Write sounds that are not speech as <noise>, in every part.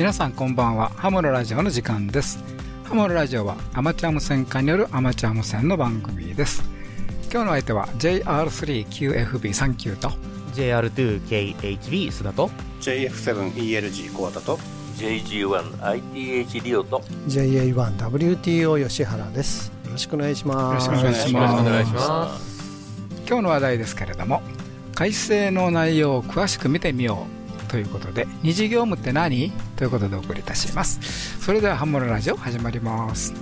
皆さんこんばんは。ハモのラジオの時間です。ハモのラジオはアマチュア無線化によるアマチュア無線の番組です。今日の相手は JR3QFB39 と JR2KHB 須田と JF7ELG 小畑と JG1ITH リオと JA1WTO 吉原です。よろしくお願いします。よろしくお願いします。よろしくお願いします。今日の話題ですけれども改正の内容を詳しく見てみようということで二次業務って何？ということでお送りいたします。それではハモのラジオ始まります。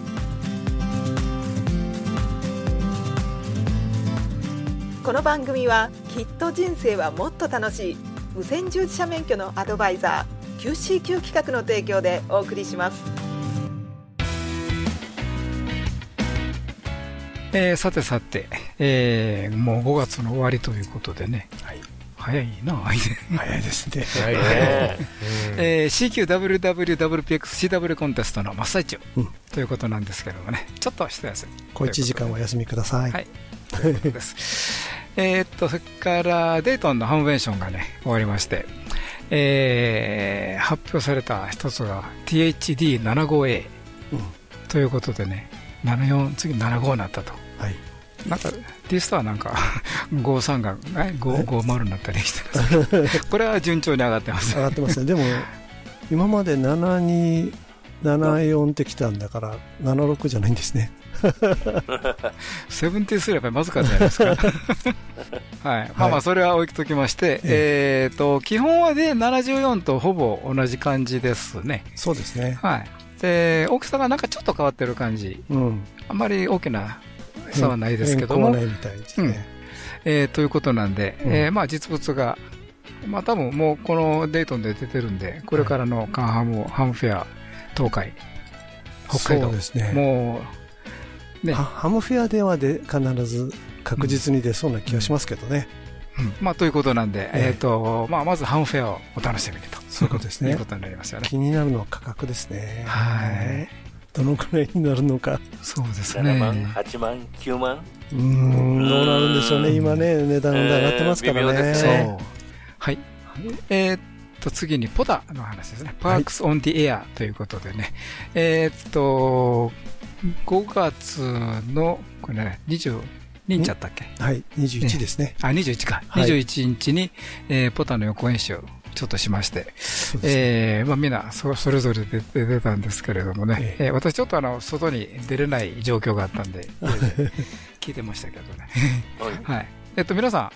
この番組はきっと人生はもっと楽しい無線従事者免許のアドバイザー QCQ 企画の提供でお送りします。えーさてさて、えーもう5月の終わりということでね、早いな、早いですね。はいね。えー CQWWWPXCW コンテストの真っ最中、うん。ということなんですけれどもね、ちょっと一休み。小1時間お休みください、はい。ということです。<laughs> えーっと、それからデイトンのハムベンションがね、終わりまして、えー発表された一つが THD75A うん。ということでね、74、次75になったと。はい。なんか、T スターなんか、53が、え5 50になったりしてますこれは順調に上がってます。上がってますねでも今まで7274ってきたんだから76じゃないんですねセブンティースやっぱりまずかったじゃないですか。はい。まあまあ、それは置いときまして、えっと、基本はで74とほぼ同じ感じですね。そうですねはい。で、大きさがなんかちょっと変わってる感じ。うんあんまり大きな差はないですけども変更はな。いみたいですね、えーということなんで、うん。えーまあ実物が、まあ多分もうこのデートンで出てるんで、これからのカンハム、ハムフェア、東海、北海道。そう、ですね。もう、ね。ハ、ハムフェアではで必ず確実に出そうな気がしますけどね、うん。まあということなんで、ええ。えーとまあ、まずハムフェアをお楽しみにと。そういうことですね。いうことになりますよね。気になるのは価格ですね。はい。どのくらいになるのか。そうです7万、ね。8万、9万うーんどうなるんでしょうね。今ね値段が上がってますからね、ね。はい。えーっと、次にポダの話ですね。パークスオンディエアということでね。えーっと、5月の、これね、22日だったっけ？はい。21ですね。あ、21か。はい。21日に、えーポタの予行演習をちょっとしまして、えーまあ、みんなそそれぞれで出出たんですけれどもね、ええ。ー私ちょっとあの外に出れない状況があったんで、<laughs> 聞いてましたけどね。はい。<laughs> はい。えっと、皆さ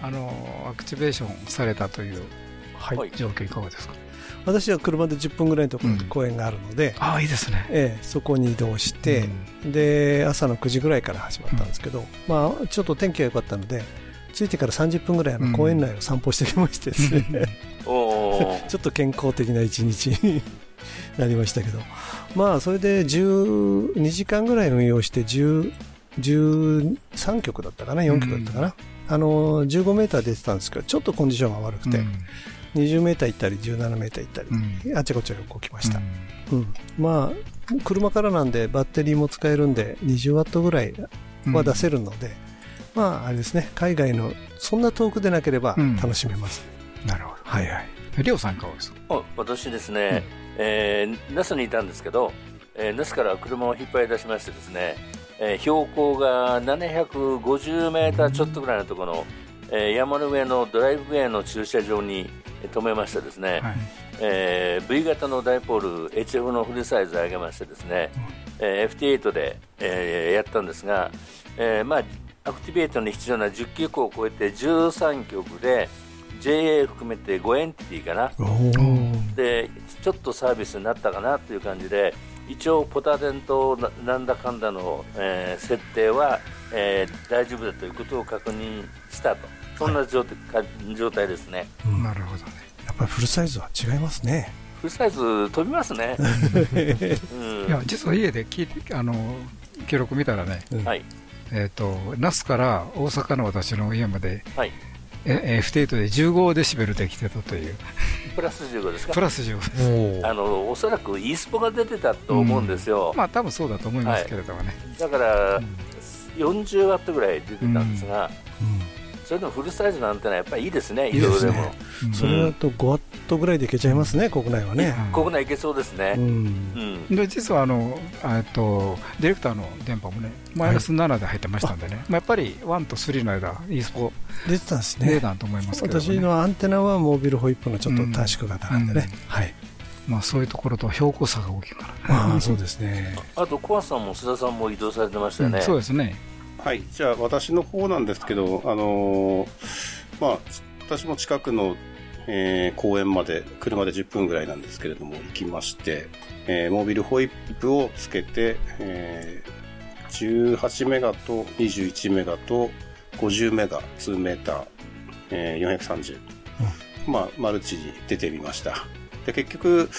ん、あの、アクティベーションされたというはい。はい状況いかがですか？私は車で10分ぐらいのところに公園があるので、ああ、いいですね。ええそこに移動して、で朝の9時ぐらいから始まったんですけど、まあ、ちょっと天気が良かったので着いてから30分ぐらいあの公園内を散歩してきましてですね、おー。<laughs> ちょっと健康的な一日に <laughs> なりましたけど、まあ、それで12時間ぐらい運用して10 13曲だったかな、4曲だったかな、あの15メーター出てたんですけど、ちょっとコンディションが悪くて、うん。20メーター行ったり、17メーター行ったり、うん。あちこち動きました。うん。まあ、車からなんでバッテリーも使えるんで20ワットぐらいうんは出せるので、まああれですね。海外のそんな遠くでなければうん。楽しめます、なるほど。はいはい。リオさんいかがですか？お私ですね、えー、那須にいたんですけど、えー、那須から車を引っ張り出しましてですね、えー標高が750メーターちょっとぐらいのところの、えー山の上のドライブウェイの駐車場にえー止めましてですね、はい。えー V 型のダイポール HF のフルサイズ上げましてですね、えー FT8 で、えーやったんですが、えーまあ、アクティベートに必要な10曲を超えて13曲で JA 含めて5エンティティかな。でちょっとサービスになったかなという感じで一応ポタデンとななんだかんだの、えー設定は、えー大丈夫だということを確認したと。そんな状態,か、状態ですね。うん。なるほどね。やっぱりフルサイズは違いますね。フルサイズ飛びますね、<laughs> うん。いや、実は家で聞いて、あの、記録見たらね、はいえっと、那須から大阪の私の家まで、はい。え F8 で15デシベルで来てたという、プラス15ですか？プラス15です。あのおそらく e スポが出てたと思うんですよ、まあ、多分そうだと思いますけれどもね。だからうん。40ワットぐらい出てたんですが、うんそそれでもフルサイズのアンテナやっぱりいいですね、いいですね移動でも。うんそれだと5ワットぐらいでいけちゃいますね、国内はね。国内行けそうですね。で実はあの、えっと、ディレクターの電波もね、マイナス7で入ってましたんでね、まあ、やっぱり1と3の間、イースポ出てたんですね。出たと思いますけど、ね、私のアンテナはモービルホイップのちょっと短縮型なんでね。はい。まあ、そういうところと標高差が大きいから、ああ、そうですね。あと、コアさんも須田さんも移動されてましたよね。うんそうですね、はい、じゃあ私の方なんですけど、あのーまあ、私も近くの、えー公園まで車で10分ぐらいなんですけれども行きまして、えーモービルホイップをつけて、えー18メガと21メガと50メガ2メーター、えー430、まあ、マルチに出てみました。で、結局、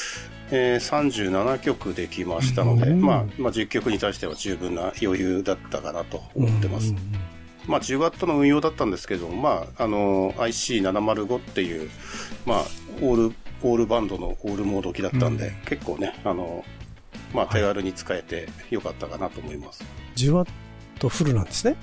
えー37曲できましたので、うんまあ、まあ、10曲に対しては十分な余裕だったかなと思ってます。うんまあ、10ワットの運用だったんですけど、まあ、あの、IC705 っていう、まあ、オール、オールバンドのオールモード機だったんで、うん結構ね、あの、まあ、手軽に使えてよかったかなと思います。10ワットフルなんですね。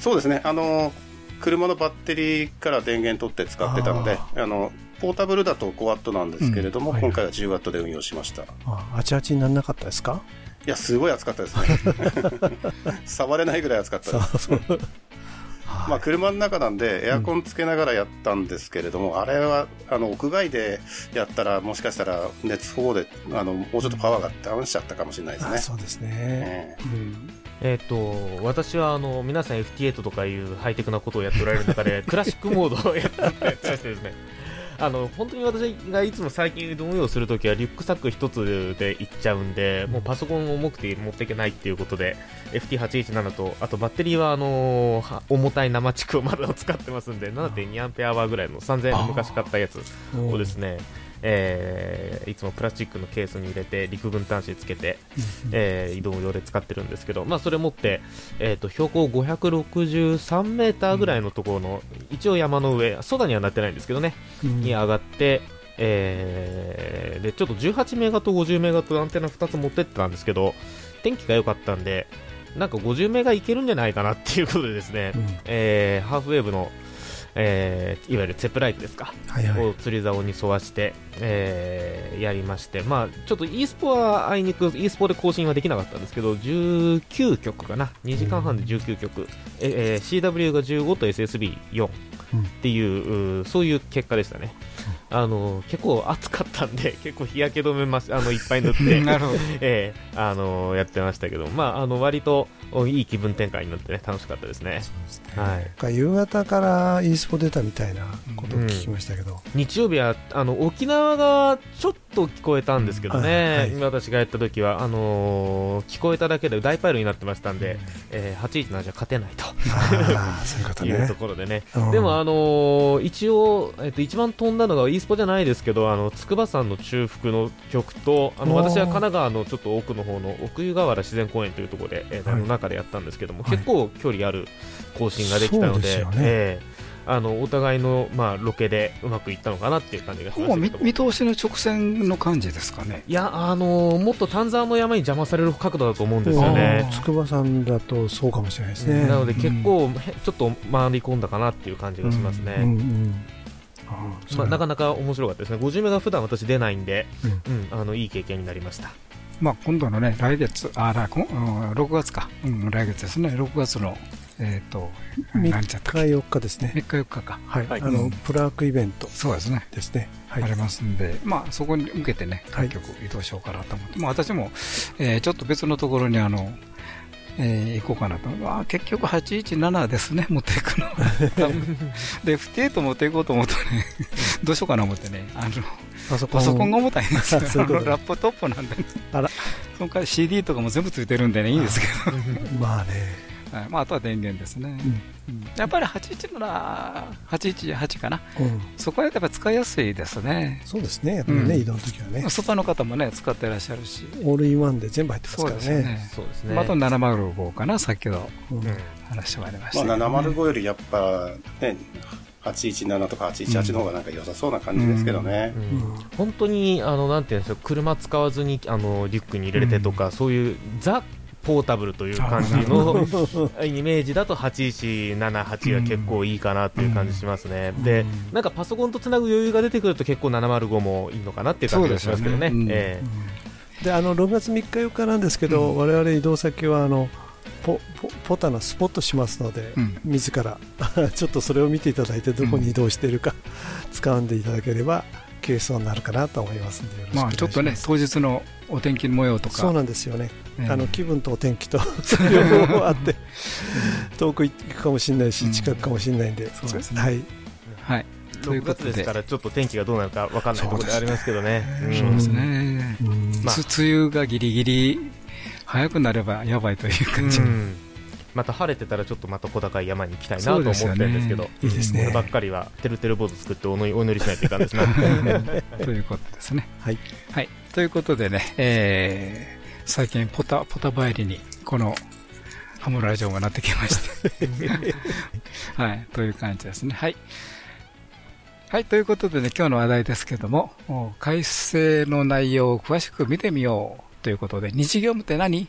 そうですね、あの、車のバッテリーから電源取って使ってたので、ああの、ポータブルだと5ワットなんですけれども、うんはい今回は10ワットで運用しました。いああ、あちあちにならなかったですか？や、すごい暑かったですね。<laughs> 触れないぐらい暑かったです。そうそう。まあ、車の中なんでエアコンつけながらやったんですけれども、あれはあの屋外でやったらもしかしたら熱保護であのもうちょっとパワーがダウンしちゃったかもしれないですね。あそうですね。えうんえっ、と、私はあの皆さん FT8 とかいうハイテクなことをやっておられる中で、<laughs> クラシックモードをやってましてですね、あの本当に私がいつも最近運用するときはリュックサック一つで行っちゃうんで、もうパソコン重くて持っていけないっていうことで、FT817 と、あとバッテリーはあのは重たい生蓄をまだ使ってますんで、7.2アンペアワーぐらいの3000円の昔買ったやつをですね、えーいつもプラスチックのケースに入れて陸軍端子つけて、えー移動用で使ってるんですけど、まあ、それ持って、えー、と標高563メーターぐらいのところの、一応山の上、空にはなってないんですけどね、うん。に上がって、えーでちょっと18メガと50メガとアンテナ2つ持ってってたんですけど、天気が良かったんで、なんか50メガいけるんじゃないかなっていうことでですね、うん。えーハーフウェーブの、えーいわゆるツェップライトですか、はいはい。を釣り竿に沿わして、えーやりまして、まあ、ちょっと e スポはあいにく e スポで更新はできなかったんですけど19曲かな？2時間半で19曲、ええー CW が15と SSB4 っていう,うー、そういう結果でしたね、あの結構暑かったんで <laughs> 結構日焼け止めましあのいっぱい塗って <laughs> <laughs> えーあのやってましたけど、まあ、あの割とおいい気分転換になってね楽しかったですね。はい。夕方から e スポ出たみたいなことを聞きましたけど、日曜日はあの沖縄がちょっと聞こえたんですけどね、うんはい。今私がやった時はあのー聞こえただけで大パイルになってましたんで、えー、8-1なじゃ勝てないと。ああ、そういうこと。<laughs> ころでね、うん。でも、あのー一応、えっと、一番飛んだのが e スポじゃないですけど、あの筑波山の中腹の曲と、あの私は神奈川のちょっと奥の方の奥湯河原自然公園というところで、えーはい。あの中でやったんですけども、はい結構距離ある更新ができたので、そうですよね。えーあのお互いの、まあ、ロケでうまくいったのかなっていう感じがしましたけども見見通しの直線の感じですかね。いや、あのーもっと丹沢の山に邪魔される角度だと思うんですよあねー。筑波山だとそうかもしれないですね。なので結構、へちょっと回り込んだかなっていう感じがしますね。うんうんあーまあ、なかななか面白かったですね、50メガ普段私出ないんで、ううんあのいい経験になりました。まあ、今度のね、来月、あ、来こんうん6月か、うん、来月ですね、6月の、えっ、と、三何ちゃったっけ？3日4日ですね。3日4日か。はい。はいあの、プラークイベントそうですね。ですね。はい。ありますんで、まあ、そこに向けてね、はい各局移動しようかなと思って、まあ、私も、えーちょっと別のところに、あの、えー行こうかなと。まあ、結局817ですね、持っていくの。<laughs> で、F8 持っていこうと思うとね、どうしようかな思ってね、あの、パソコンパソコンが重たいんですよ。ラップトップなんで、ね、あら。その代わり CD とかも全部ついてるんでね、いいんですけ <laughs> まあね。ど、はいまあ、あとは電源ですね。うんやっぱり817、818かな。うん。そこはやっぱり使いやすいですね。そうですね。やっぱりね、うん移動の時はね。外の方もね、使ってらっしゃるし。オールインワンで全部入ってますそうからね。ですよね。そうですね。まああと705かな、先ほど話してまいりましまあ、たけどね、705よりやっぱ、ね、817とか818の方がなんか良さそうな感じですけどね。うんうん本当にあのなんていうんですか車使わずにあのリュックに入れれてとか、そういうザポータブルという感じのイメージだと8178が結構いいかなっていう感じしますね、うん。でなんかパソコンとつなぐ余裕が出てくると結構705もいいのかなっていう感じがしますけどね。ねえであの6月3日4日なんですけど、我々移動先はあのポポポタのスポットしますので、うん。自ら。<laughs> ちょっとそれを見ていただいてどこに移動しているか、掴んでいただければケースになるかなと思いますんでまあちょっとね、当日のお天気模様とか。そうなんですよね、ええ。あの気分とお天気と <laughs> 両方あって遠く行くかもしれないし、うん。近くかもしれないんで、そうですね。はい、はい。という6ことで。月ですからちょっと天気がどうなるか分かんないところでありますけどね。そうですね。うん。まあ。つ梅雨がギリギリ早くなればやばいという感じ。うんまた晴れてたらちょっとまた小高い山に行きたいなと思ってるんですけど、ねいいですねこればっかりはてるてるボード作ってお祈りお祈りしないといかんですね。<laughs> ということですね。はい。はい。ということでね、えー、最近ポタ、ポタ帰りに、この、ハムラジオがなってきまして。<laughs> はい。という感じですね。はい。はい。ということでね、今日の話題ですけども、お改正の内容を詳しく見てみようということで、日業務って何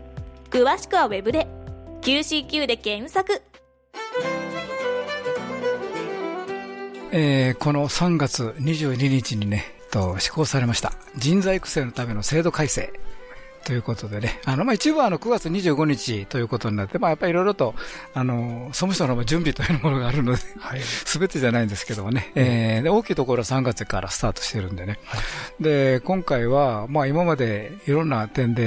詳しくはウェブで QCQ で検索えーこの3月22日にね、と施行されました。人材育成のための制度改正。ということでね。あの、まあ、一部はあの、9月25日ということになって、まあ、やっぱりいろいろと、あの、総務省の準備というものがあるので、すべてじゃないんですけどもね。えーで、大きいところは3月からスタートしてるんでね。で、今回は、まあ、今までいろんな点で、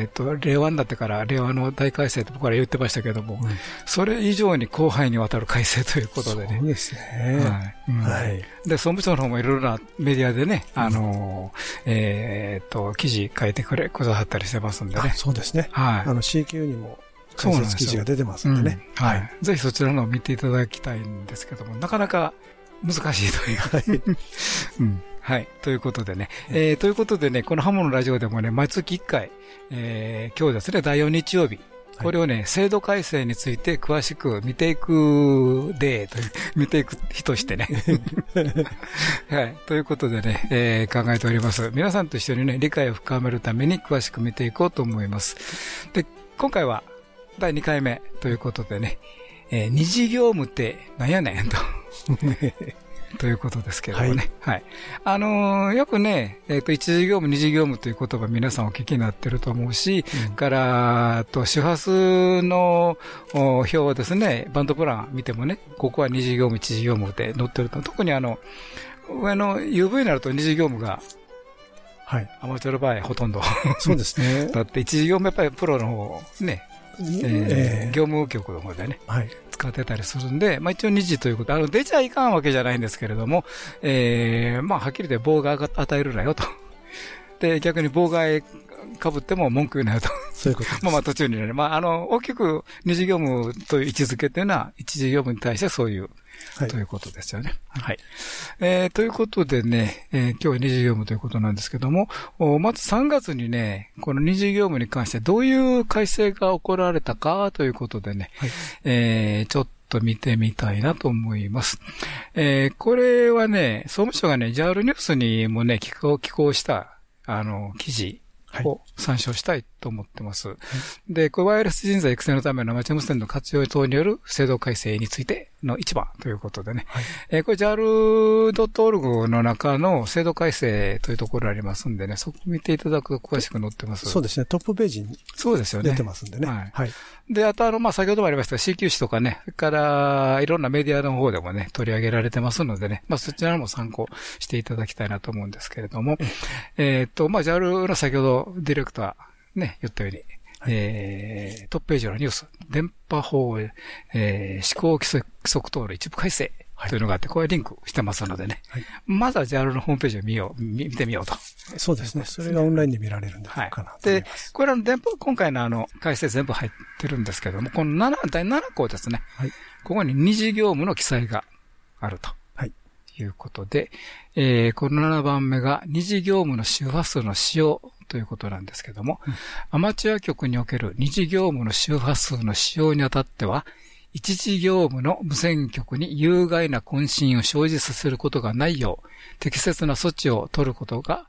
えっ、と、令和になってから令和の大改正と僕ら言ってましたけども、それ以上に広範囲にわたる改正ということでね。そうですね。はいうんはいで、総務省の方もいろいろなメディアでね、あのー、えーっと、記事書いてくれ、くださったりしてますんであね。そうですね。はい。あの CQ にも解そうなんですよ説記事が出てますんでね。うんはい。ぜひそちらのを見ていただきたいんですけども、なかなか難しいという。<laughs> うん。はい。ということでね。えー、ということでね、このハモのラジオでもね、毎月1回、えー、今日ですね、第4日曜日。これをね、制度改正について詳しく見ていくで、<laughs> 見ていく日としてね。<laughs> はい。ということでね、えー考えております。皆さんと一緒にね、理解を深めるために詳しく見ていこうと思います。で、今回は第2回目ということでね、えー二次業務って何やねんと。<laughs> ということですけどもね。はい。あのーよくね、えっ、と、一次業務、二次業務という言葉皆さんお聞きになってると思うし、から、あと、周波数のお表をですね、バンドプラン見てもね、ここは二次業務、一次業務って載ってると、特にあの、上の UV になると二次業務がはい。アマチュアの場合ほとんど。そうですね。<laughs> だって一次業務やっぱりプロの方、ね、えーええ業務局の方でね、はい。使ってたりするんで、まあ一応二次ということ、あの、出ちゃいかんわけじゃないんですけれども、えー、まあはっきり言って妨害が与えるなよと。で、逆に妨害被っても文句言うなよと。そういうこと。<laughs> まあまあ途中にね、まああの、大きく二次業務という位置づけというのは、一次業務に対してそういう、はいということですよね。はい。えー、ということでね、えー今日は二次業務ということなんですけども、おまず3月にね、この二次業務に関してどういう改正が行われたかということでね、はいえーちょっと見てみたいなと思います。えーこれはね、総務省がね、JAL ニュースにもね、寄稿、寄稿した、あの、記事を参照したいと思ってます。で、これワイヤレス人材育成のためのアマチュア無線の活用等による制度改正についての一番ということでね。えーこれ JAL.org の中の制度改正というところありますんでね、そこ見ていただくと詳しく載ってます。そうですね。トップページにそうですよね。出てますんでね。はいはい。で、あとあの、まあ、先ほどもありましたが CQ 誌とかね、それから、いろんなメディアの方でもね、取り上げられてますのでね、まあ、そちらも参考していただきたいなと思うんですけれども、えっと、まあ、JAL の先ほどディレクターね、言ったように、えー、トップページのニュース、電波法、えー、思考規則規則等の一部改正というのがあって、これリンクしてますのでね。はいまずは JAL のホームページを見よう、見見てみようと。そうですね。それがオンラインで見られるんだろうかなと思いでこれあの電波、今回のあの、解説全部入ってるんですけども、この7、第7項ですね。はいここに二次業務の記載があると。はい。いうことで、えー、この7番目が二次業務の周波数の使用ということなんですけども、アマチュア局における二次業務の周波数の使用にあたっては、一次業務の無線局に有害な渾身を生じさせることがないよう、適切な措置を取ることが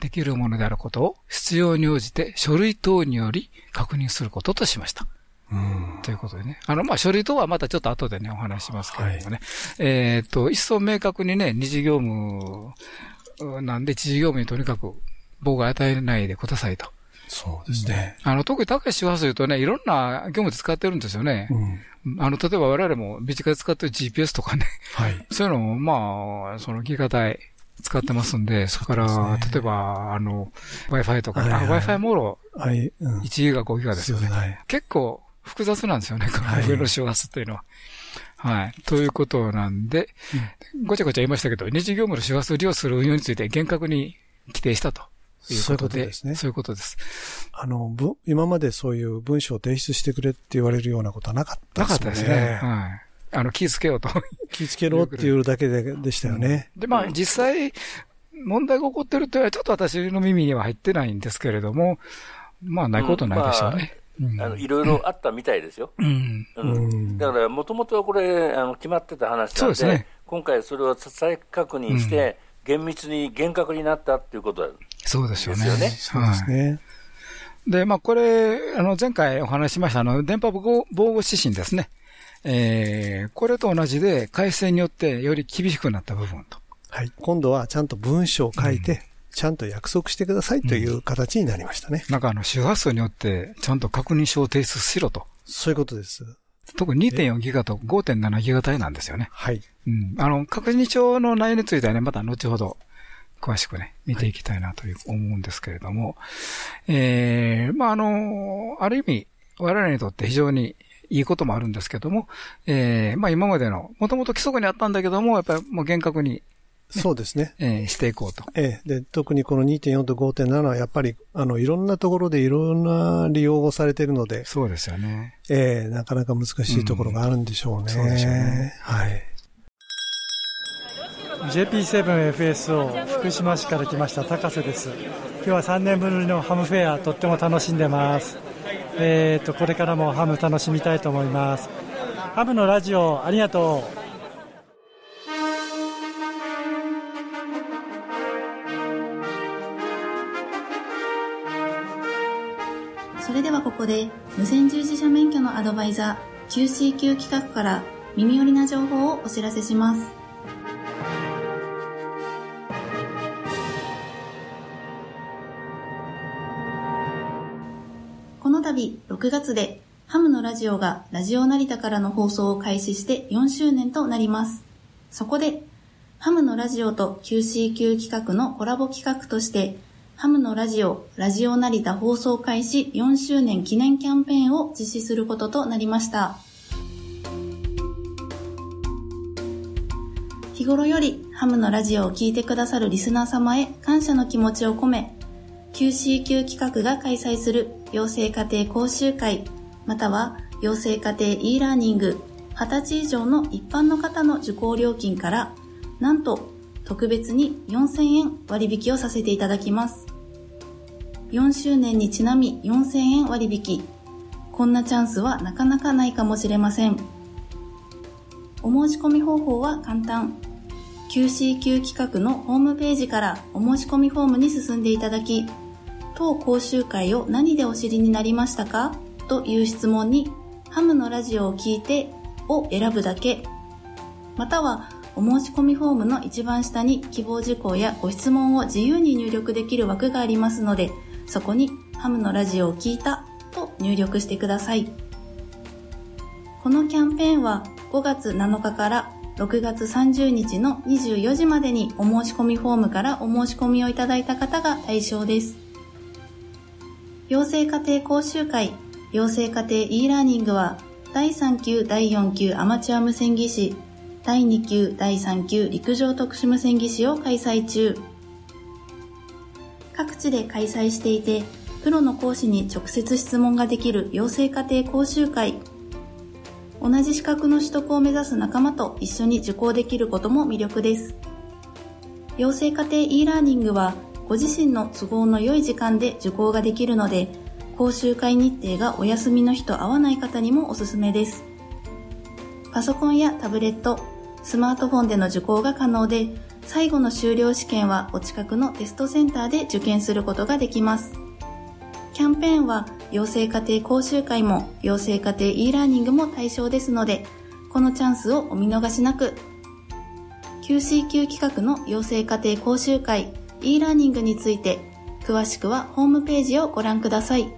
できるものであることを必要に応じて書類等により確認することとしました。うん。ということでね。あの、まあ、書類等はまたちょっと後でね、お話ししますけれどもね。えっ、と、一層明確にね、二次業務なんで、一次業務にとにかく妨害与えないでくださいと。そうですね。あの、特に高い周波数言うとね、いろんな業務で使ってるんですよねう。ん。あの、例えば我々も身近で使ってる GPS とかね、はい。そういうのも、まあ、そのギガ帯使ってますんで、それから、例えば、あの、Wi-Fi とか、はいはいあ Wi-Fi もろはい。うん。1ギガ、5ギガですよね。はい。結構複雑なんですよね、こはいの上の周波数というのは。はい。ということなんで、ごちゃごちゃ言いましたけど、二次業務の周波数を利用する運用について厳格に規定したというそういうこととですね。そういうことです。あの、ぶ今までそういう文章を提出してくれって言われるようなことはなかったなかったですね。はい。あの、気づけようと。気付けろっていうだけででしたよね。で、まあ、実際、問題が起こってるというのは、ちょっと私の耳には入ってないんですけれども、まあ、ないことないでしょうね。うんあのいろいろあったみたいですよ。うん。だから、もともとはこれ、あの決まってた話なんで、ですね今回それを再確認して、厳密に厳格になったっていうことだそうですよね。ですよねそうですね。で、まあ、これ、あの、前回お話ししました、あの、電波防護指針ですね。えー、これと同じで、改正によってより厳しくなった部分と。はい。今度はちゃんと文章を書いて、ちゃんと約束してくださいという形になりましたね。なんかあの、周波数によって、ちゃんと確認書を提出しろと。そういうことです。特に2.4ギガと5.7ギガ帯なんですよね。はい。うん。あの、確認書の内容についてはね、また後ほど、詳しくね、見ていきたいなという思うんですけれども、えー、まあ、あの、ある意味、我々にとって非常にいいこともあるんですけども、えー、まあ今までの、もともと規則にあったんだけども、やっぱりもう厳格に、そうですね。えーしていこうと。ええ。で、特にこの2.4と5.7はやっぱり、あの、いろんなところでいろんな利用をされているので、そうですよね。ええ、なかなか難しいところがあるんでしょうね。そうでしょうね。はい。JP7FSO 福島市から来ました高瀬です。今日は3年ぶりのハムフェアとっても楽しんでます。えー、とこれからもハム楽しみたいと思います。ハムのラジオありがとう。それではここで無線従事者免許のアドバイザー QCQ 企画から耳寄りな情報をお知らせします。6月でハムのラジオがラジオ成田からの放送を開始して4周年となりますそこでハムのラジオと QCQ 企画のコラボ企画としてハムのラジオ、ラジオ成田放送開始4周年記念キャンペーンを実施することとなりました。日頃よりハムのラジオを聴いてくださるリスナー様へ感謝の気持ちを込め、QCQ 企画が開催する養成家庭講習会、または養成家庭 e ラーニング、20歳以上の一般の方の受講料金から、なんと特別に4000円割引をさせていただきます。4周年にちなみ4000円割引。こんなチャンスはなかなかないかもしれません。お申し込み方法は簡単。QCQ 企画のホームページからお申し込みフォームに進んでいただき、当講習会を何でお知りになりましたか？という質問に、ハムのラジオを聞いてを選ぶだけ。または、お申し込みフォームの一番下に希望事項やご質問を自由に入力できる枠がありますので、そこにハムのラジオを聞いたと入力してください。このキャンペーンは5月7日から6月30日の24時までにお申し込みフォームからお申し込みをいただいた方が対象です。養成家庭講習会、養成家庭 e ラーニングは第3級第4級アマチュア無線技師第2級、第3級陸上特殊無線技師を開催中。各地で開催していて、プロの講師に直接質問ができる養成家庭講習会。同じ資格の取得を目指す仲間と一緒に受講できることも魅力です。養成家庭 e ラーニングは、ご自身の都合の良い時間で受講ができるので、講習会日程がお休みの日と合わない方にもおすすめです。パソコンやタブレット、スマートフォンでの受講が可能で、最後の修了試験はお近くのテストセンターで受験することができます。キャンペーンは養成家庭講習会も養成家庭 e ラーニングも対象ですので、このチャンスをお見逃しなく。QCQ 企画の養成家庭講習会 e ラーニングについて、詳しくはホームページをご覧ください。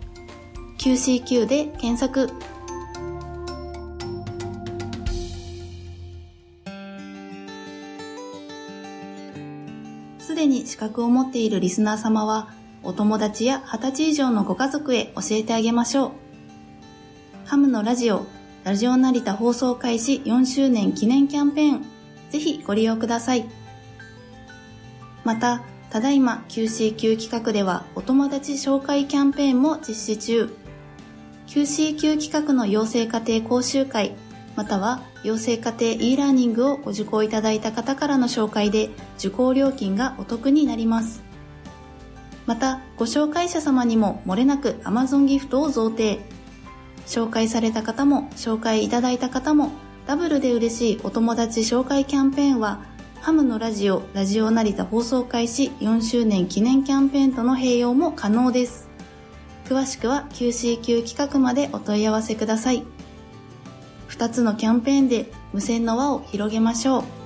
QCQ で検索。すでに資格を持っているリスナー様は、お友達や20歳以上のご家族へ教えてあげましょう。ハムのラジオ、ラジオ成田放送開始4周年記念キャンペーン、ぜひご利用ください。また、ただいま QCQ 企画ではお友達紹介キャンペーンも実施中。QCQ 企画の養成家庭講習会、または養成家庭 e ラーニングをご受講いただいた方からの紹介で受講料金がお得になります。また、ご紹介者様にも漏れなく Amazon ギフトを贈呈。紹介された方も紹介いただいた方もダブルで嬉しいお友達紹介キャンペーンはハムのラジオ、ラジオ成田放送開始4周年記念キャンペーンとの併用も可能です。詳しくは QCQ 企画までお問い合わせください。2つのキャンペーンで無線の輪を広げましょう。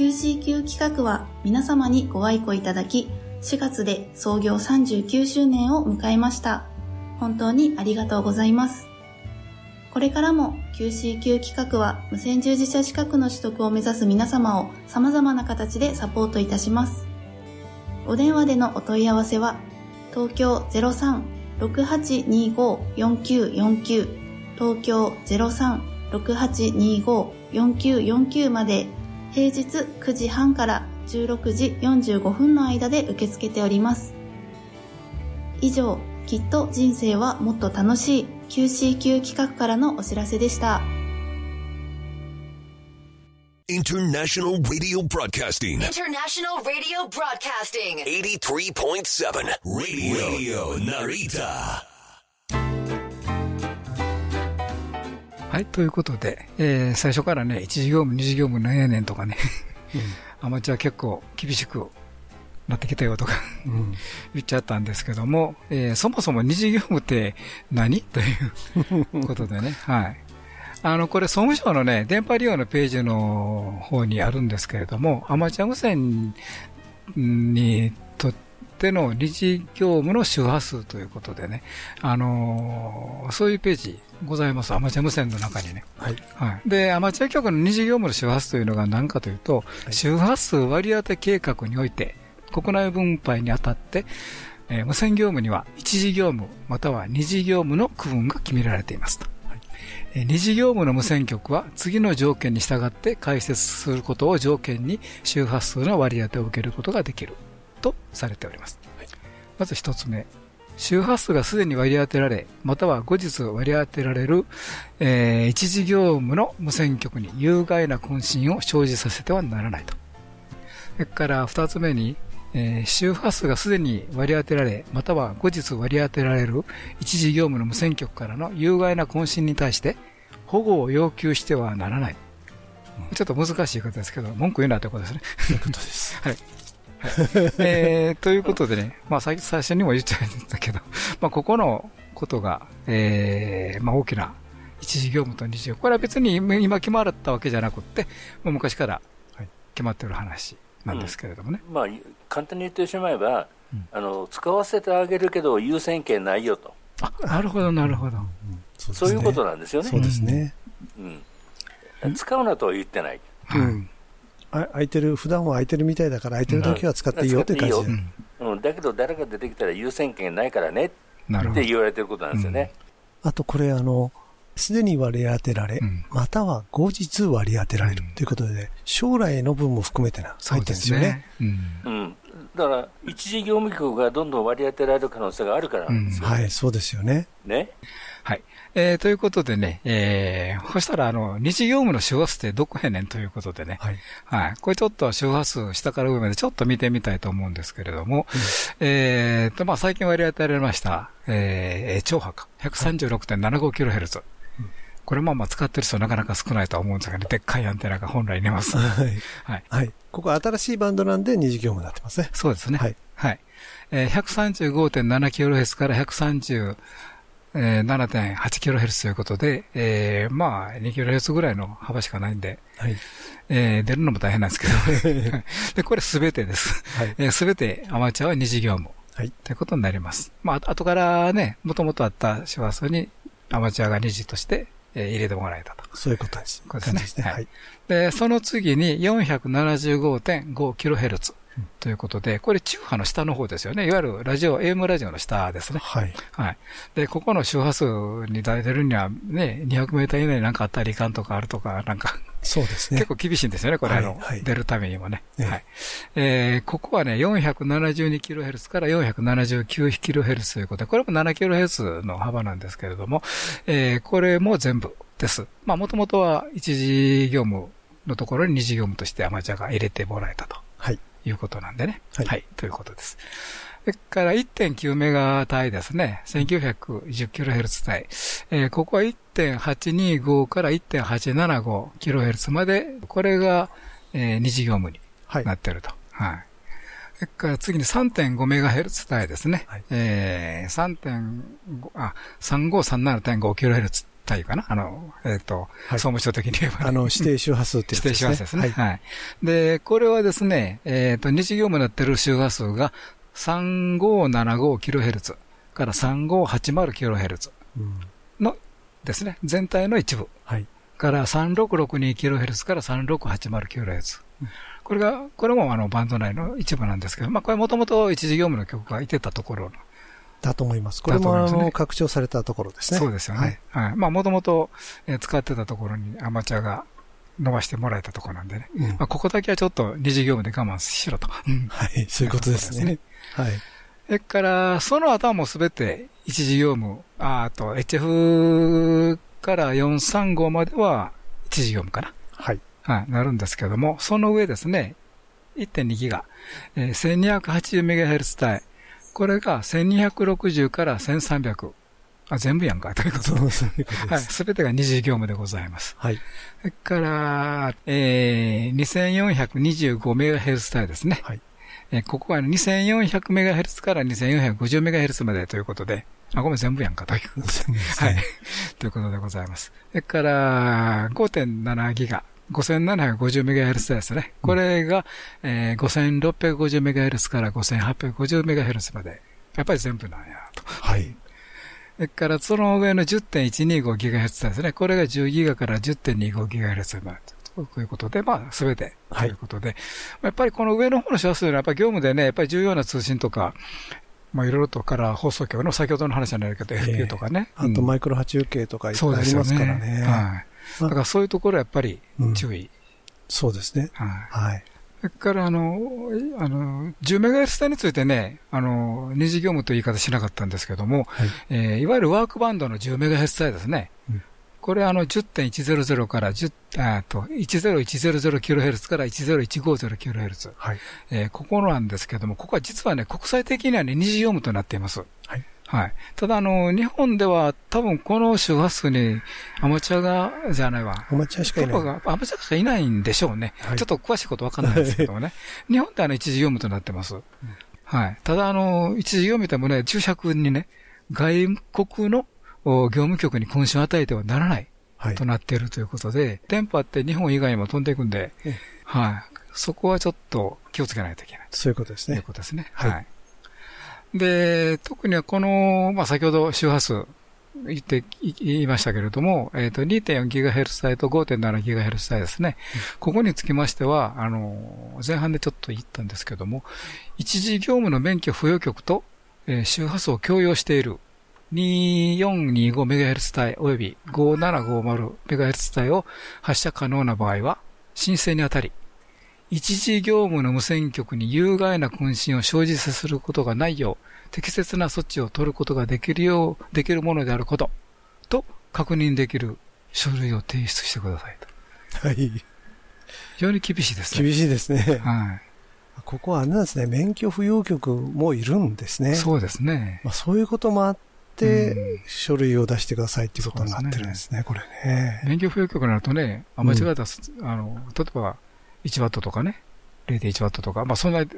QCQ 企画は皆様にご愛顧いただき、4月で創業39周年を迎えました。本当にありがとうございます。これからも QCQ 企画は無線従事者資格の取得を目指す皆様を様々な形でサポートいたします。お電話でのお問い合わせは、東京03-6825-4949東京03-6825-4949まで平日9時半から16時45分の間で受け付けております。以上、きっと人生はもっと楽しい QCQ 企画からのお知らせでした。インターナショナル・ラディオ・ブロードカスティング。インターナショナル・ラディオ・ブロードカスティング。83.7 Radio。はい、ということで、えー最初からね、1事業務、2事業務なんやねんとかね、アマチュア結構厳しくなってきたよとか言っちゃったんですけども、えーそもそも二次業務って何？<laughs> ということでね、はい。あの、これ、総務省のね、電波利用のページの方にあるんですけれども、アマチュア無線にとっての理事業務の周波数ということでね、あのーそういうページございます。アマチュア無線の中にね。はい。はい。で、アマチュア局の二次業務の周波数というのが何かというと、周波数割り当て計画において、国内分配にあたって、えー無線業務には一次業務または二次業務の区分が決められていますと。えー二次業務の無線局は次の条件に従って開設することを条件に周波数の割り当てを受けることができるとされております。まず一つ目。周波数がすでに割り当てられ、または後日割り当てられる、えー一次業務の無線局に有害な渾身を生じさせてはならないと。それから二つ目に、えー周波数がすでに割り当てられ、または後日割り当てられる一次業務の無線局からの有害な渾身に対して保護を要求してはならない。ちょっと難しい言い方ですけど、文句言うなということですね。そういうことです。<laughs> はい。はいえーということでね、まあ最最初にも言っちゃうんだけど、まあここのことが、えーまあ大きな一次業務と二次業務。これは別に今今決まったわけじゃなくって、もう昔から決まってる話なんですけれどもね。まあ、簡単に言ってしまえば、あの使わせてあげるけど優先権ないよと、あ、なるほど、なるほど。そういうことなんですよね。そうですね。うん、使うなとは言ってない。うん。あ空いてる、普段は空いてるみたいだから空いてる時は使っていいよっていう感じで。うん、だけど誰か出てきたら優先権ないからねっなるほど。て言われてることなんですよね。あとこれあの、すでに割り当てられ、うんまたは後日割り当てられるということで、将来の分も含めてな、入ってるんですよね。。うん。うん、だから、一時業務局がどんどん割り当てられる可能性があるからなんですよ、はい、そうですよね。ね？はい。えー、ということでね、えー、そしたら、あの、日業務の周波数ってどこやねんということでね。はい。はい。これちょっと周波数下から上までちょっと見てみたいと思うんですけれども、えーと、まあ、最近割り当てられました、えー、超波か。136.75kHz。これもまあ使ってる人なかなか少ないとは思うんですがね、でっかいアンテナが本来入れます。はい。はい。はい。ここ新しいバンドなんで二次業務になってますね。そうですね。はい。はい。えー、135.7kHz から130、えー、7.8kHz ということで、えー、まあ、2kHz ぐらいの幅しかないんで、はい。えー、出るのも大変なんですけど、<laughs> で、これすべてです。はい。えー、すべてアマチュアは二次業務。はい。ということになります。まあ、後からね、もともとあった周波数にアマチュアが二次として、えー入れてもらえたと。そういうことです。ですね。ははいい。で、その次に 475.5kHz ということで、これ中波の下の方ですよね。いわゆるラジオ、AM ラジオの下ですね。はい。はい。で、ここの周波数に出るにはね、200メーター以内になんかあったらいかんとかあるとか、なんか、そうですね結。構厳しいんですよね、これ、はいあの、はい出るためにもね。ええはい。えー、ここはね、472kHz から 479kHz ということで、これも 7kHz の幅なんですけれども、えー、これも全部です。まあ、もともとは一次業務のところに二次業務としてアマチュアが入れてもらえたとはい。いうことなんでね。はいということです。それから1.9メガ帯ですね。1910kHz 帯。えーここは1.825から 1.875kHz まで、これが、えー二次業務にはい。なってると。はい。それから次に 3.5MHz 帯ですね。はいえー、3.5、あ、3537.5kHz 帯かなあの、えっ、と、はい総務省的に言えばね、あの、指定周波数ってやつ指定周波数ですね。はい。はい。で、これはですね、えっ、と、日業務になってる周波数が 3575kHz から 3580kHz うんのですね、全体の一部はい。から 3662kHz から 3680kHz。これが、これもあのバンド内の一部なんですけど、まあこれもともと一次業務の曲がいてたところの、だと思います。これも、あの、拡張されたところですね。そうですよね。はい。まあもともとえー使ってたところにアマチュアが伸ばしてもらえたところなんでね。うんまあここだけはちょっと二次業務で我慢しろと。うんはい。そういうことですね。はい。それから、その後はもうすべて一次業務、ああと HF から435までは一次業務かな。はい。はい、なるんですけども、その上ですね、1.2ギガ、えー、1280MHz 帯、これが1260から1300、あ、全部やんか、ということで。そう、そういうことはい、です。すべてが二次業務でございます。はい。それから、えー、2425MHz 帯ですね。はい。えーここは 2400MHz から 2450MHz までということで、あ、ごめん、全部やんか、という。はい。ということでございます。それから、5.7ギガ。5750MHz ですね。これが、えー、5650MHz から 5850MHz まで。やっぱり全部なんや、と。はい。それから、その上の 10.125GHz ですね。これが 10GB から 10.25GHz まで。ということで、まあ、すべて。ということで、やっぱりこの上の方の周波数は、やっぱり業務でね、やっぱり重要な通信とか、まあ、いろいろとから放送局の先ほどの話じゃないけど、FQ とかね。あと、マイクロ波中継とかいっぱありますですよね。からね。はい。だからそういうところはやっぱり注意。そうですね。はい。はい。それから、あの、あの、10メガヘルツ帯についてね、あの、二次業務という言い方しなかったんですけども、はい。えーいわゆるワークバンドの10メガヘルツ帯ですね。うんこれあの10.100から10、あと 10100kHz から 10150kHz。はい。えーここなんですけども、ここは実はね、国際的にはね、二次業務となっています。はい。はい。ただあの、日本では多分この周波数にアマチュアが、じゃないわ。アマチュアしかいないアマチュアしかいないんでしょうね。はいちょっと詳しいことわかんないですけどもね。日本ではね、一次業務となってます。はい。ただあの、一次業務でもね、注釈にね、外国のお業務局に勲章を与えてはならない。はいと。なっているということで、電波って日本以外にも飛んでいくんでええ、はい。そこはちょっと気をつけないといけない。そういうことですというね。ことですね。はいはい。で、特にはこの、まあ、先ほど周波数言って、言いましたけれども、えっ、と、2.4GHz 帯と 5.7GHz 帯ですね。ここにつきましては、あの、前半でちょっと言ったんですけども、一時業務の免許付与局と、えー周波数を共用している 2425MHz 帯及び 5750MHz 帯を発射可能な場合は、申請にあたり、一時業務の無線局に有害な渾身を生じさせることがないよう、適切な措置を取ることができるよう、できるものであること、と確認できる書類を提出してくださいと。はい。非常に厳しいですね。厳しいですね。はい。ここはあれなんですね、免許不要局もいるんですね。そうですね。まあ、そういうこともあって、書類を出してくださいっていうことになってるんですね、これね。免許付与局になるとね、あ間違えた、あの、例えば1ワットとかね、0.1ワットとか、まあそんな、出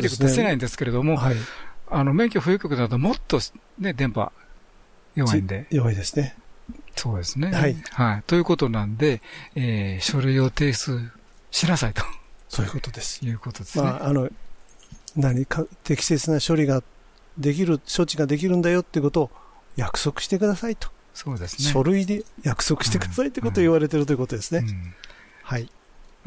て出せないんですけれども、はい。あの、免許付与局だともっとね、電波弱いんで。弱いですね。そうですね。はい。はい。ということなんで、えー、書類を提出しなさいと。そういうことです。いうことですね。まあ、あの、何か、適切な処理ができる、処置ができるんだよっていうことを約束してくださいと。そうですね。書類で約束してくださいってことを言われてるということですね。うんはい。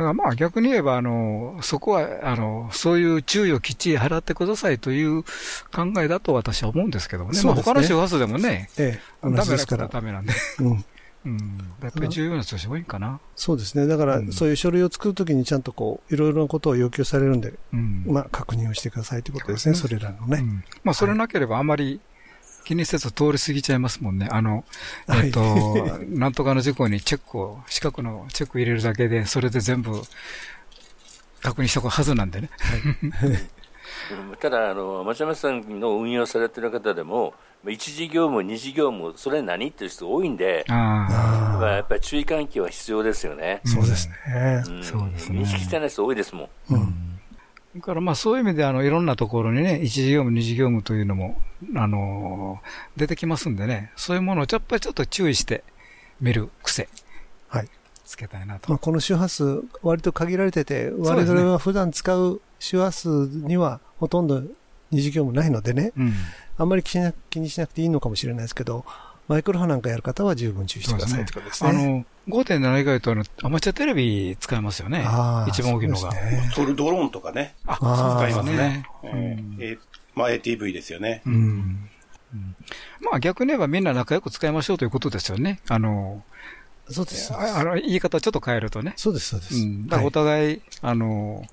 だからまあ逆に言えば、あの、そこは、あの、そういう注意をきっちり払ってくださいという考えだと私は思うんですけどもね。ねまあ他の周波数でもね、ええ、同ダメなことじですから。はダメなんで。うん。うん。やっぱり重要な調子多いんかな。そうですね。だから、うんそういう書類を作るときにちゃんとこう、いろいろなことを要求されるんで、うん。まあ、確認をしてくださいということですね、それらのね。うんまあそれなければあんまり気にせず通り過ぎちゃいますもんね。あの、はいえっ、と、<laughs> なんとかの事項にチェックを、資格のチェック入れるだけで、それで全部確認しておくはずなんでね。うん <laughs> ただ、あの町山さんの運用されてる方でも、一次業務、二次業務、それ何っていう人多いんで、あまあやっぱり注意喚起は必要ですよね。そうですね。うんそうですね認識してない人多いですもん。だからまあそういう意味であのいろんなところにね、一次業務、二次業務というのも、あのー出てきますんでね、そういうものをやっぱりちょっと注意して見る癖、はい。つけたいなと。まあ、この周波数、割と限られてて、我々は普段使う周波数にはほとんど二次業務ないのでね、うん。あんまり気にしなくていいのかもしれないですけど、マイクロ波なんかやる方は十分注意してくださいってことですね。あの、5.7以外とあのアマチュアテレビ使えますよね一番大きいのが。ねドルドローンとかね。ああー使いますね。うえんーえーまあ ATV ですよね。うん。まあ逆に言えばみんな仲良く使いましょうということですよね。あの、そうです。ああの言い方ちょっと変えるとね。そうです、そうです。うん。だからおはい互い、あの、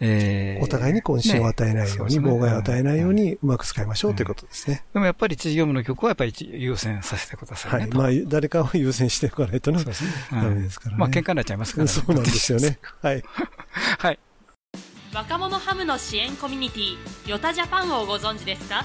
えーお互いに渾身を与えないように、ね妨害を与えないよううんに、うまく使いましょうということですね。でもやっぱり一時業務の曲はやっぱり一優先させてくださいね。はい。とまあ、誰かを優先していかないとねそう、ですね。ダメですからね。まあ喧嘩になっちゃいますからね。そうなんですよね。<laughs> はい。はい。若者ハムの支援コミュニティヨタジャパンをご存知ですか？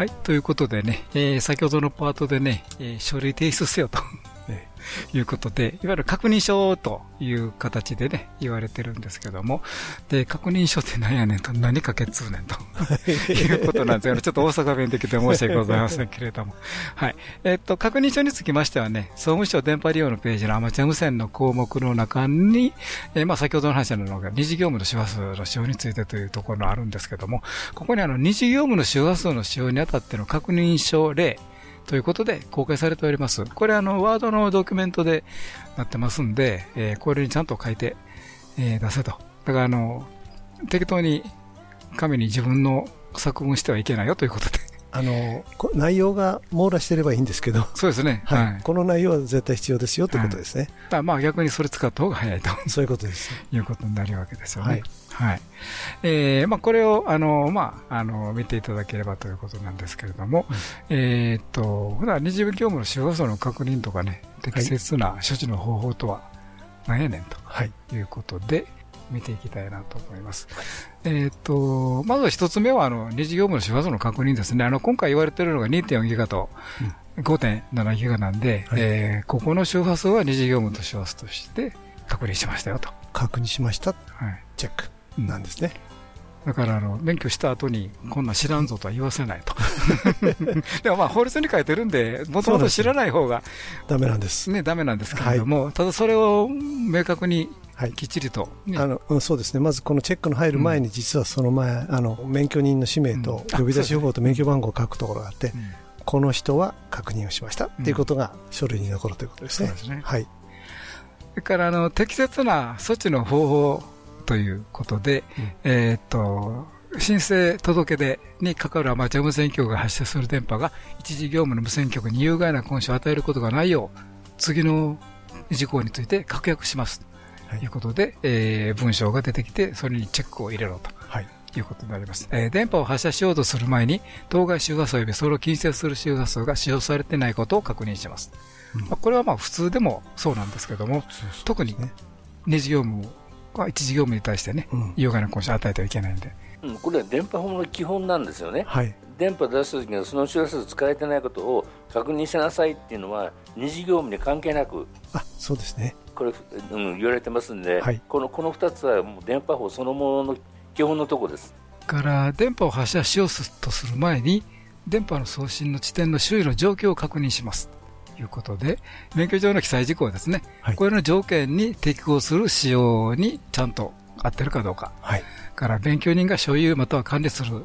はい。ということでね、えー先ほどのパートでね、えー書類提出せよと。いうことで、いわゆる確認書という形でね、言われてるんですけども、で、確認書って何やねんと、何かけつうねんと、<laughs> いうことなんですよ。ちょっと大阪弁的で申し訳ございませんけれども。はい。えっと、確認書につきましてはね、総務省電波利用のページのアマチュア無線の項目の中に、えーまあ先ほどの話なのが、二次業務の周波数の使用についてというところがあるんですけども、ここにあの、二次業務の周波数の使用にあたっての確認書例、ということで公開されております。これあの、ワードのドキュメントでなってますんで、えーこれにちゃんと書いて、えー出せと。だからあの、適当に紙に自分の作文してはいけないよということで。あの、こ内容が網羅してればいいんですけど、そうですね。はい。はい。この内容は絶対必要ですよということですね。だからまあ逆にそれ使った方が早いとそういうことです。いうことになるわけですよね。はい。はい。えーまあ、これを、あの、まあ、あの、見ていただければということなんですけれども、えーっと、普段二次業務の周波数の確認とかね、適切な処置の方法とは何やねんはい。ということで、見ていきたいなと思います。えーっと、まず一つ目は、あの、二次業務の周波数の確認ですね。あの、今回言われているのが2.4ギガと、5.7ギガなんで、はいえーここの周波数は二次業務と周波数として確認しましたよと。確認しました。はい。チェック。なんですね。だから、あの、免許した後に、こんなん知らんぞとは言わせないと。<laughs> でもまあ、法律に書いてるんで、もともと知らない方が、ダメなんです。ね、ダメなんですけれども、ただそれを明確にはい。きっちりと、ねあの、うんそうですね。まずこのチェックの入る前に、実はその前、あの、免許人の氏名とうんあ呼び出し符号と免許番号を書くところがあって、んこの人は確認をしましたっていうことが書類に残るということですね。そうですねはい。それから、あの、適切な措置の方法ということで、えーっと、申請届出に関わるアマチュア無線局が発射する電波が一時業務の無線局に有害な根拠を与えることがないよう、次の事項について確約します。ということで、えー文章が出てきて、それにチェックを入れろと。はい。いうことになります。えー電波を発射しようとする前に、当該周波数及びそれを近接する周波数が使用されていないことを確認します。まあ、これはまあ普通でもそうなんですけども、特に二次業務は一次業務に対してね、有害な根拠を与えてはいけないんで。うん、これは電波法の基本なんですよね。はい。電波出した時にはその周波数使えてないことを確認しなさいっていうのは二次業務に関係なくあ、そうですね。これ、うん、言われてますんで、はいこのこの2つはもう電波法そのものの基本のとこです。から、電波を発射しようとする前に、電波の送信の地点の周囲の状況を確認します。ということで、免許上の記載事項ですね。これの条件に適合する仕様にちゃんと合ってるかどうか。はい。から、勉強人が所有または管理する、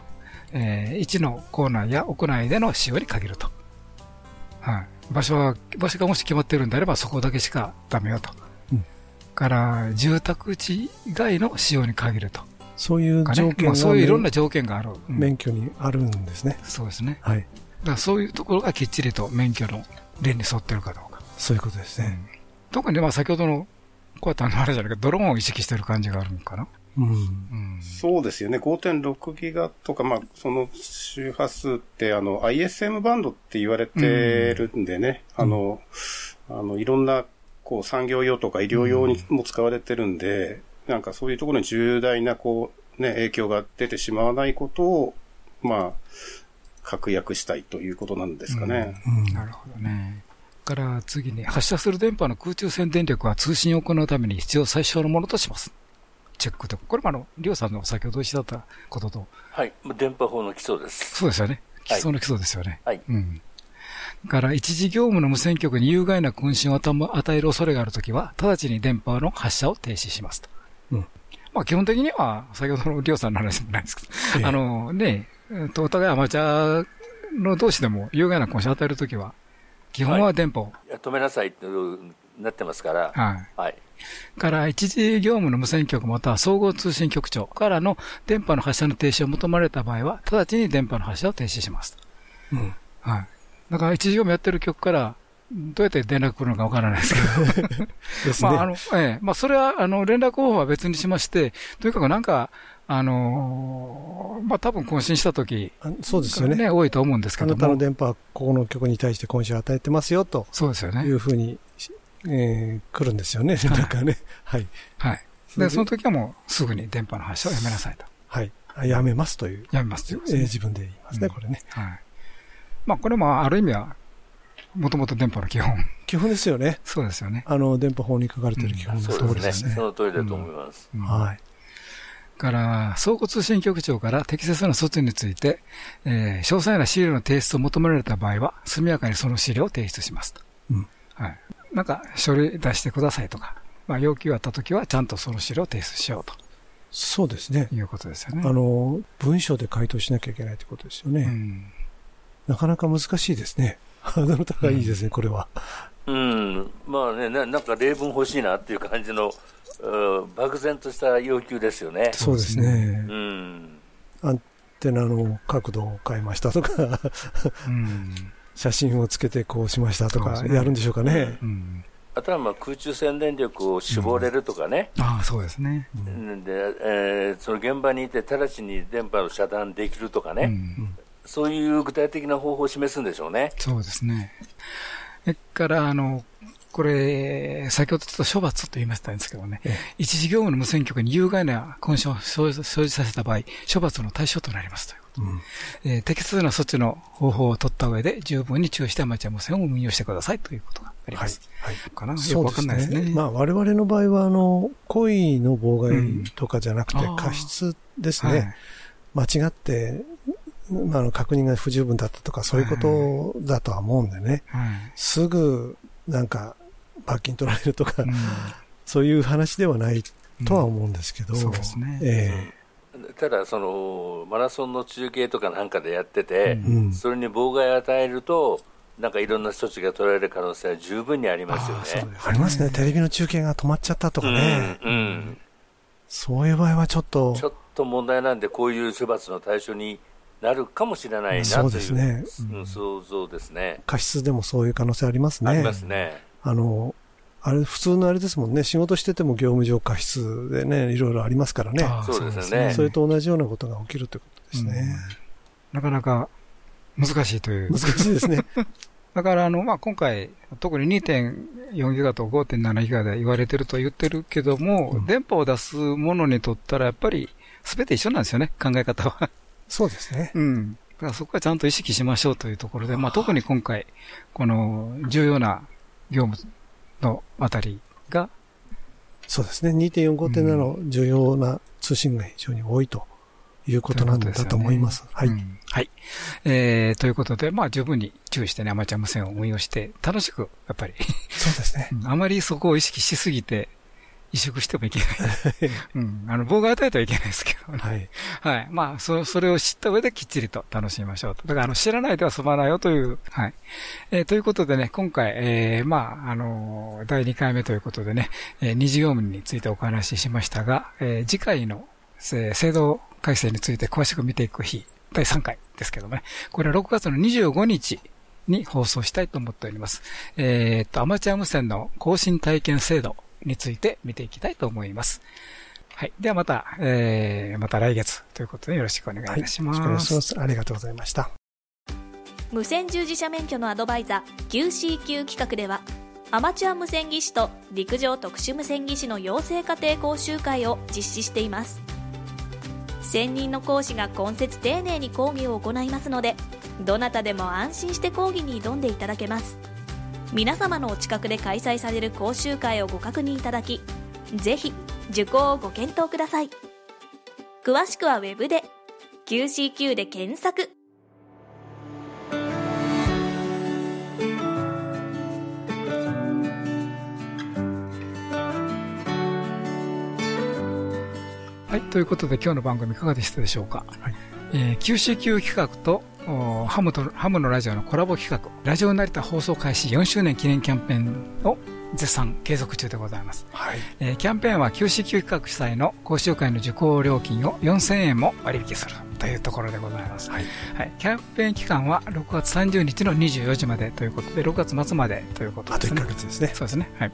えー位置の校内や屋内での使用に限ると。はい。場所は、場所がもし決まってるんであれば、そこだけしかダメよと。から、住宅地以外の使用に限ると。そういう条件が、まあそういういろんな条件がある。うん免許にあるんですね。そうですね。はい。だからそういうところがきっちりと免許の例に沿ってるかどうか。そういうことですね。特にまあ先ほどの、こうやってあのあれじゃないか、ドローンを意識してる感じがあるのかな。うん。そうですよね。5.6ギガとか、まあ、その周波数って、あの、ISM バンドって言われてるんでね、あの、あの、いろんな、こう、産業用とか医療用にも使われてるんで、なんかそういうところに重大な、こう、ね、影響が出てしまわないことを、まあ、確約したいということなんですかね。なるほどね。から次に、発射する電波の空中線電力は通信を行うために必要最小のものとします。チェックと。これもあの、りょうさんの先ほどおっしゃったことと、はい、電波法の基礎です。そうですよね。基はい礎の基礎ですよね。はい。うん。から、一時業務の無線局に有害な渾身を与与える恐れがあるときは、直ちに電波の発射を停止しますと。うんまあ、基本的には、先ほどのりょうさんの話もないですけど、ええあのね、とお互いアマチュアの同士でも有害な渾身を与えるときは、基本は電波を、いや止めなさいってなってますから、はい。はい。から一時業務の無線局または総合通信局長からの電波の発射の停止を求められた場合は、直ちに電波の発射を停止します。うん。はい。だから一時業務やってる局から、どうやって連絡来るのかわからないですけど。<laughs> ですねまあ、あの、ええ、まあ、それは、あの、連絡方法は別にしまして、とにかくなんか、あのーまあ、多分更新したとき、あそうですよねね、多いと思うんですけあな。たの電波はここの曲に対して今週与えてますよと。そうですよねいうふうに、えー、来るんですよね、連絡がね。はい。はい。で、その時はもう、すぐに電波の発射をやめなさいと。はい。あやめますという。やめますというねえー自分で言いますね、これね。はい。まあ、これもある意味は、もともと電波の基本。基本ですよね。そうですよね。あの、電波法に書かれている基本のそうでね。通りですすね。その通りだと思います。はい。から、総合通信局長から適切な措置について、えー詳細な資料の提出を求められた場合は、速やかにその資料を提出しますと。うんはい。なんか、書類出してくださいとか、まあ、要求があったときは、ちゃんとその資料を提出しようと。そうですね。いうことですよね。あの、文章で回答しなきゃいけないってことですよね。なかなか難しいですね。ハードル高いですね、これは。うん、まあねな、なんか例文欲しいなっていう感じの、うん漠然とした要求ですよね。そうですねうん。アンテナの角度を変えましたとか、写真をつけてこうしましたとかやるんでしょうかね。あとはまあ空中線電力を絞れるとかね。ああ、そうですね。で、えーその現場にいて直ちに電波を遮断できるとかね、そういう具体的な方法を示すんでしょうね。そうですね。それから、あの、これ、先ほどちょっと処罰と言いましたんですけどね、一時業務の無線局に有害な勲章を生じさせた場合、処罰の対象となりますというこえー適切な措置の方法を取った上で、十分に注意してアマチュア無線を運用してくださいということがあります。かな。よくわかんないですね。まあ、我々の場合は、あの、故意の妨害とかじゃなくて、過失ですはい。ね。間違って、まあ、あの、確認が不十分だったとか、そういうことだとは思うんでね。はい。すぐ、なんか、罰金取られるとか、そういう話ではないとは思うんですけど。そうですねえただそのマラソンの中継とかなんかでやってて、うんそれに妨害を与えるとなんかいろんな措置が取られる可能性は十分にありますよね。えありますね。テレビの中継が止まっちゃったとかね。うんうんそういう場合はちょっと、ちょっと問題なんでこういう処罰の対象になるかもしれないなそうというですねうん想像ですね。過失でもそういう可能性ありますね。ありますね。あの、あれ、普通のあれですもんね。仕事してても業務上過失でね、いろいろありますからね。そうですよねそれと同じようなことが起きるということですね。なかなか難しいという。難しいですね。<laughs> だから、あの、まあ、今回、特に2.4ギガと5.7ギガで言われてると言ってるけども、電波を出すものにとったら、やっぱり、すべて一緒なんですよね、考え方は。そうですね。うん。だからそこはちゃんと意識しましょうというところで、まあ、特に今回、この重要な業務のあたりが、そうですね。2.4、5.7の重要な通信が非常に多いということなんだと思います。はい。はい。えー、ということで、まあ十分に注意してね、アマチュア無線を運用して、楽しく、やっぱり。そうですね。あまりそこを意識しすぎて、萎縮してもいけない。うん。あの、妨害を与えてはいけないですけどね。はい。はい。まあ、そ、それを知った上できっちりと楽しみましょうと。だから、あの、知らないでは済まないよという、はい。えーということでね、今回、えーまあ、あのー第2回目ということでね、えー二次業務についてお話ししましたが、えー次回の、えー制度改正について詳しく見ていく日、第3回ですけどもね、これは6月の25日に放送したいと思っております。えーっと、アマチュア無線の更新体験制度について見ていきたいと思います。はい。ではまた、えー、また来月ということでよろしくお願いいたします。よろしくお願いします。ありがとうございました。無線従事者免許のアドバイザー QCQ 企画ではアマチュア無線技師と陸上特殊無線技師の養成家庭講習会を実施しています専任の講師が今節丁寧に講義を行いますのでどなたでも安心して講義に挑んでいただけます皆様のお近くで開催される講習会をご確認いただきぜひ受講をご検討ください詳しくはウェブで QCQ で検索はい。ということで今日の番組いかがでしたでしょうか？えー QCQ 企画とおハムとハムのラジオのコラボ企画、ラジオ成田放送開始4周年記念キャンペーンを絶賛継続中でございます。はい。えーキャンペーンは QCQ 企画主催の講習会の受講料金を4000円も割引するというところでございます。はい。キャンペーン期間は6月30日の24時までということで、6月末までということですね。あと1ヶ月ですね。そうですね。はい。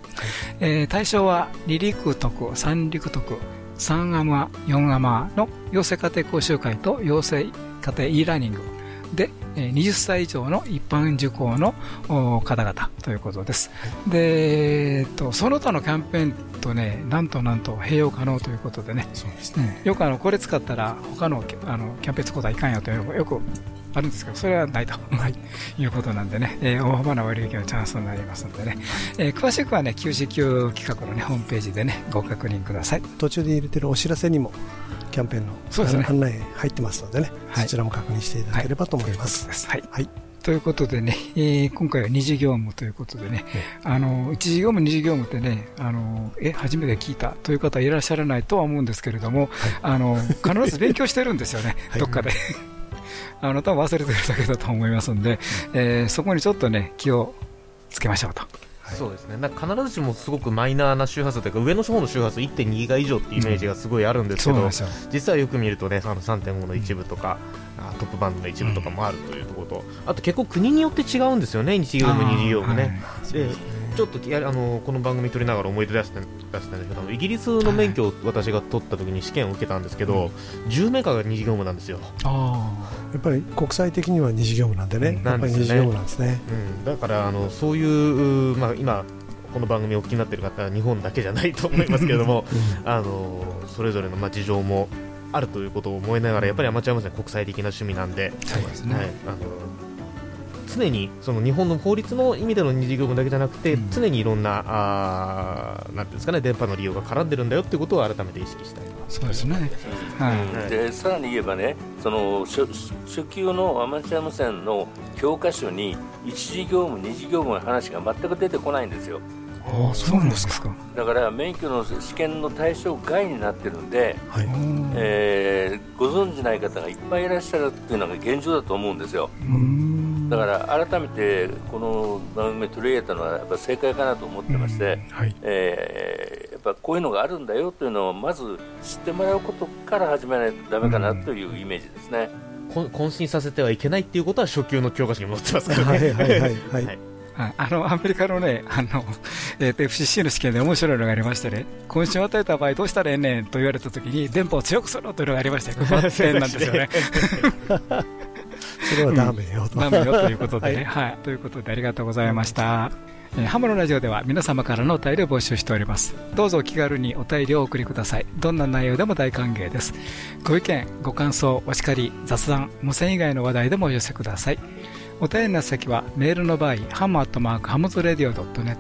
えー対象は、離陸特、三陸特、3アマ、4アマの養成家庭講習会と養成家庭 e ラーニングで、えー20歳以上の一般受講のお方々ということです。で、えっと、その他のキャンペーンとね、なんとなんと併用可能ということでね、そうですね。よくあの、これ使ったら他のあのキャンペーン使うことはいかんよというのがよくあるんですけど、それはないと、い、うことなんでね、えー大幅な割引のチャンスになりますのでね、えー詳しくはね、99企画のね、ホームページでね、ご確認ください。途中で入れてるお知らせにも、キャンペーンのそうですね。案内入ってますのでね、はい。そちらも確認していただければと思います。はい。はい。ということでね、えー今回は二次業務ということでね、あの、一次業務、二次業務ってね、あの、え、初めて聞いたという方いらっしゃらないとは思うんですけれども、あの、必ず勉強してるんですよね、<laughs> どっかで。あの、多分忘れてるだけだと思いますんで、えーそこにちょっとね、気をつけましょうと。そうですね。なんか必ずしもすごくマイナーな周波数というか上の方の周波数1.2ギガ以上っていうイメージがすごいあるんですけど、うん。実はよく見るとねあの3.5の一部とか、あトップバンドの一部とかもあるというところと、あと結構国によって違うんですよね。1業務2事業務ね、でちょっとやあのこの番組撮りながら思い出して出したんですけどイギリスの免許を私が取った時に試験を受けたんですけど、10メガが2事業務なんですよ。やっぱり国際的には二次業務なんでね、やっぱり二次業務なんですね。うん、だからあのそういう、まあ、今この番組をお聞きになっている方は日本だけじゃないと思いますけれども、<laughs> あのそれぞれのまあ事情もあるということを思いながらやっぱりアマチュア無線国際的な趣味なんで、そうですね。はい、あの常にその日本の法律の意味での二次業務だけじゃなくて、常にいろんなあーなんていうんですかね電波の利用が絡んでるんだよってことを改めて意識したい。なそうですね。はい。でさらに言えばねその初初級のアマチュア無線の教科書に一次業務、二次業務の話が全く出てこないんですよ。ああ、そうなんですか。だから免許の試験の対象外になってるんで、はい。えーご存じない方がいっぱいいらっしゃるっていうのが現状だと思うんですよだから改めてこの番組取り上げたのはやっぱ正解かなと思ってまして、はいえーやっぱこういうのがあるんだよというのをまず知ってもらうことから始めないとダメかなというイメージですね。こん渾身させてはいけないっていうことは初級の教科書に載ってますからね。はいはいはいはいはいあの、アメリカのね、あの、えっ、と、FCC の試験で面白いのがありましてね、今週与えた場合どうしたらええねんと言われたときに、電波を強くするというのがありましたよ。バッテンなんですよね。<laughs> それはダメよと。ダメよということでね。はいはい。ということでありがとうございました。えーハムのラジオでは皆様からのお便りを募集しております。どうぞお気軽にお便りをお送りください。どんな内容でも大歓迎です。ご意見、ご感想、お叱り、雑談、無線以外の話題でもお寄せください。お便りの先はメールの場合、ハムアットマークハムズラディオ .net、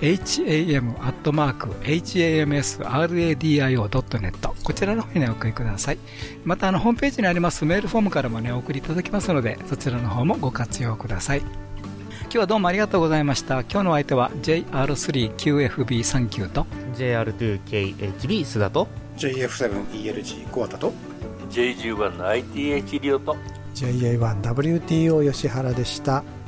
ham アットマーク hamsradio.net こちらの方にお送りください。またあのホームページにありますメールフォームからもね、お送りいただきますので、そちらの方もご活用ください。今日はどうもありがとうございました。今日のお相手は JR3QFB39 と JR2KHB 須田と JF7ELG コアタと JG1 の ITH リオと JA1WTO 吉原でした。